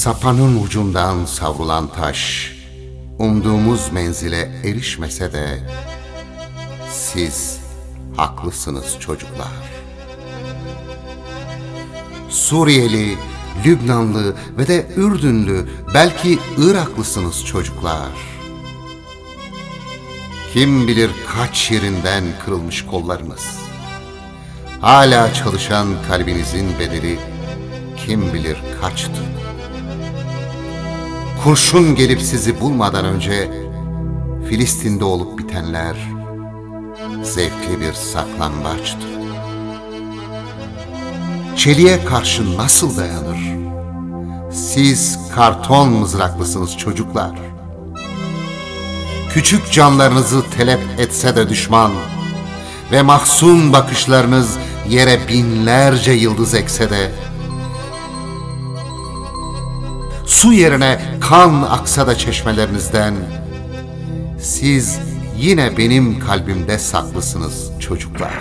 Sapanın ucundan savrulan taş, umduğumuz menzile erişmese de siz haklısınız çocuklar. Suriyeli Lübnanlı ve de Ürdünlü, belki Iraklısınız çocuklar. Kim bilir kaç yerinden kırılmış kollarınız. Hala çalışan kalbinizin bedeli kim bilir kaçtı. Kurşun gelip sizi bulmadan önce Filistin'de olup bitenler zevkli bir saklambaçtı. Çeliğe karşı nasıl dayanır? Siz karton mızraklısınız çocuklar. Küçük canlarınızı telef etse de düşman ve mahzun bakışlarınız yere binlerce yıldız ekse de su yerine kan aksa da çeşmelerinizden siz yine benim kalbimde saklısınız çocuklar.